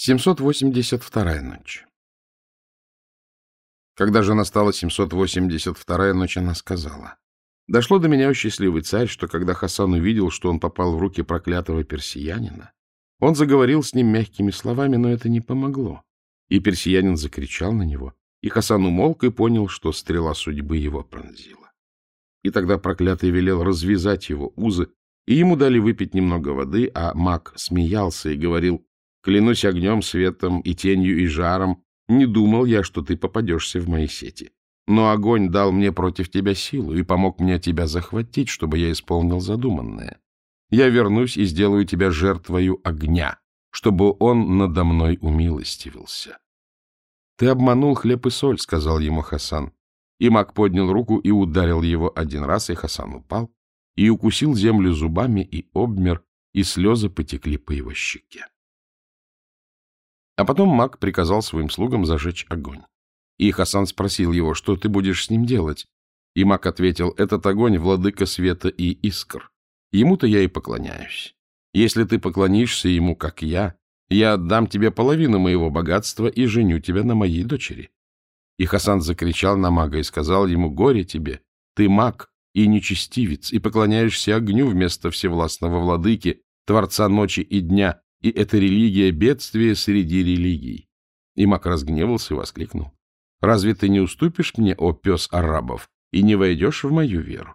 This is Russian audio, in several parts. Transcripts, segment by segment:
782-я ночь. Когда же настала 782-я ночь, она сказала, «Дошло до меня, о счастливый царь, что когда Хасан увидел, что он попал в руки проклятого персиянина, он заговорил с ним мягкими словами, но это не помогло. И персиянин закричал на него, и Хасан умолк и понял, что стрела судьбы его пронзила. И тогда проклятый велел развязать его узы, и ему дали выпить немного воды, а маг смеялся и говорил, Клянусь огнем, светом и тенью и жаром, не думал я, что ты попадешься в мои сети. Но огонь дал мне против тебя силу и помог мне тебя захватить, чтобы я исполнил задуманное. Я вернусь и сделаю тебя жертвою огня, чтобы он надо мной умилостивился. — Ты обманул хлеб и соль, — сказал ему Хасан. И маг поднял руку и ударил его один раз, и Хасан упал, и укусил землю зубами, и обмер, и слезы потекли по его щеке. А потом маг приказал своим слугам зажечь огонь. И Хасан спросил его, что ты будешь с ним делать? И маг ответил, этот огонь — владыка света и искр. Ему-то я и поклоняюсь. Если ты поклонишься ему, как я, я отдам тебе половину моего богатства и женю тебя на моей дочери. И Хасан закричал на мага и сказал ему, горе тебе, ты маг и нечестивец, и поклоняешься огню вместо всевластного владыки, творца ночи и дня, и эта религия — бедствие среди религий. И Мак разгневался и воскликнул. «Разве ты не уступишь мне, о пес арабов, и не войдешь в мою веру?»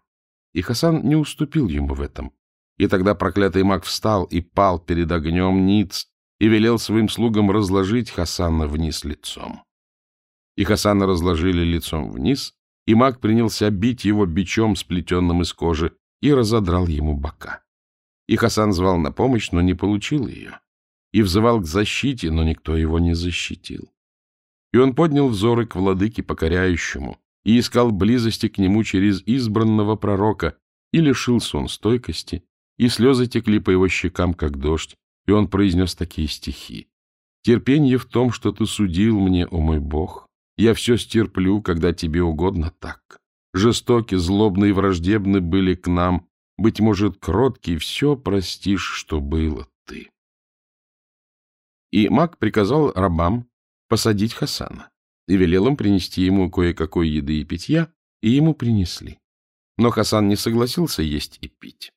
И Хасан не уступил ему в этом. И тогда проклятый маг встал и пал перед огнем ниц и велел своим слугам разложить Хасана вниз лицом. И Хасана разложили лицом вниз, и маг принялся бить его бичом, сплетенным из кожи, и разодрал ему бока. И Хасан звал на помощь, но не получил ее. И взывал к защите, но никто его не защитил. И он поднял взоры к владыке покоряющему и искал близости к нему через избранного пророка, и лишился он стойкости, и слезы текли по его щекам, как дождь, и он произнес такие стихи. «Терпенье в том, что ты судил мне, о мой Бог. Я все стерплю, когда тебе угодно так. Жестоки, злобны и враждебны были к нам, быть может, кроткий, все простишь, что было ты. И маг приказал рабам посадить Хасана и велел им принести ему кое-какой еды и питья, и ему принесли. Но Хасан не согласился есть и пить.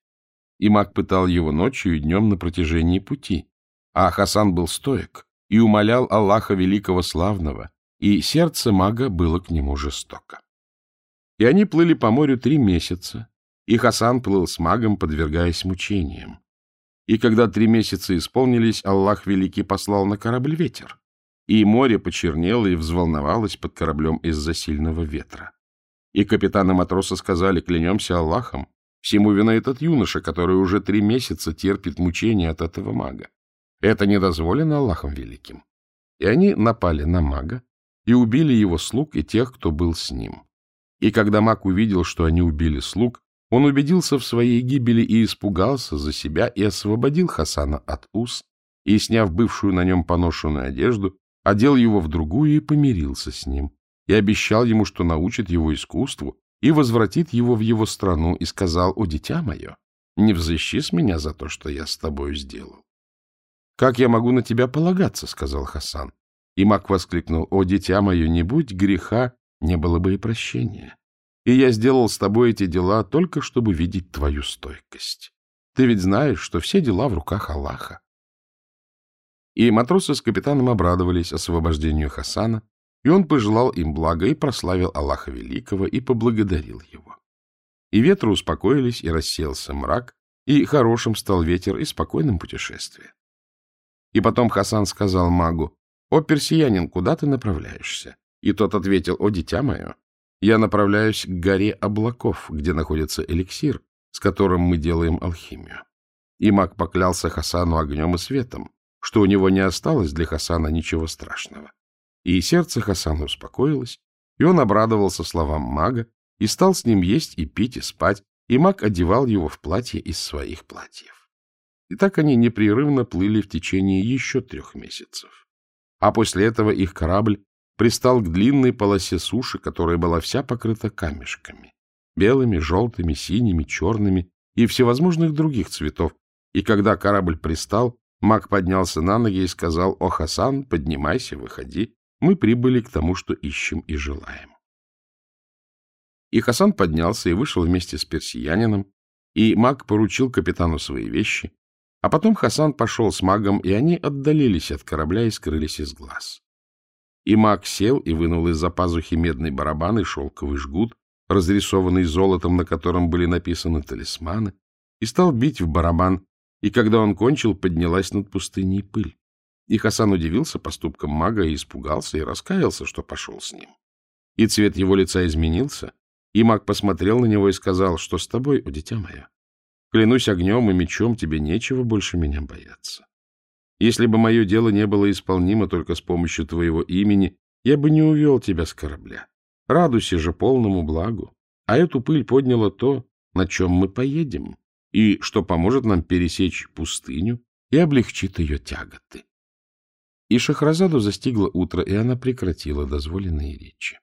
И маг пытал его ночью и днем на протяжении пути. А Хасан был стоек и умолял Аллаха Великого Славного, и сердце мага было к нему жестоко. И они плыли по морю три месяца, и Хасан плыл с магом, подвергаясь мучениям. И когда три месяца исполнились, Аллах Великий послал на корабль ветер, и море почернело и взволновалось под кораблем из-за сильного ветра. И капитаны матроса сказали, клянемся Аллахом, всему вина этот юноша, который уже три месяца терпит мучения от этого мага. Это не дозволено Аллахом Великим. И они напали на мага и убили его слуг и тех, кто был с ним. И когда маг увидел, что они убили слуг, он убедился в своей гибели и испугался за себя и освободил Хасана от уз, и, сняв бывшую на нем поношенную одежду, одел его в другую и помирился с ним, и обещал ему, что научит его искусству и возвратит его в его страну, и сказал, «О, дитя мое, не взыщи с меня за то, что я с тобою сделал». «Как я могу на тебя полагаться?» — сказал Хасан. И Мак воскликнул, «О, дитя мое, не будь греха, не было бы и прощения и я сделал с тобой эти дела только чтобы видеть твою стойкость. Ты ведь знаешь, что все дела в руках Аллаха. И матросы с капитаном обрадовались освобождению Хасана, и он пожелал им блага и прославил Аллаха Великого и поблагодарил его. И ветры успокоились, и рассеялся мрак, и хорошим стал ветер, и спокойным путешествие. И потом Хасан сказал магу, «О, персиянин, куда ты направляешься?» И тот ответил, «О, дитя мое, я направляюсь к горе облаков, где находится эликсир, с которым мы делаем алхимию. И маг поклялся Хасану огнем и светом, что у него не осталось для Хасана ничего страшного. И сердце Хасана успокоилось, и он обрадовался словам мага, и стал с ним есть и пить и спать, и маг одевал его в платье из своих платьев. И так они непрерывно плыли в течение еще трех месяцев. А после этого их корабль пристал к длинной полосе суши, которая была вся покрыта камешками, белыми, желтыми, синими, черными и всевозможных других цветов, и когда корабль пристал, Маг поднялся на ноги и сказал, «О, Хасан, поднимайся, выходи. Мы прибыли к тому, что ищем и желаем». И Хасан поднялся и вышел вместе с персиянином, и маг поручил капитану свои вещи, а потом Хасан пошел с магом, и они отдалились от корабля и скрылись из глаз. И маг сел и вынул из-за пазухи медный барабан и шелковый жгут, разрисованный золотом, на котором были написаны талисманы, и стал бить в барабан, и когда он кончил, поднялась над пустыней пыль. И Хасан удивился поступкам мага и испугался, и раскаялся, что пошел с ним. И цвет его лица изменился, и маг посмотрел на него и сказал, что с тобой, о дитя мое? Клянусь огнем и мечом, тебе нечего больше меня бояться. Если бы мое дело не было исполнимо только с помощью твоего имени, я бы не увел тебя с корабля. Радуйся же полному благу. А эту пыль подняло то, на чем мы поедем и что поможет нам пересечь пустыню и облегчит ее тяготы. И Шахразаду застигло утро, и она прекратила дозволенные речи.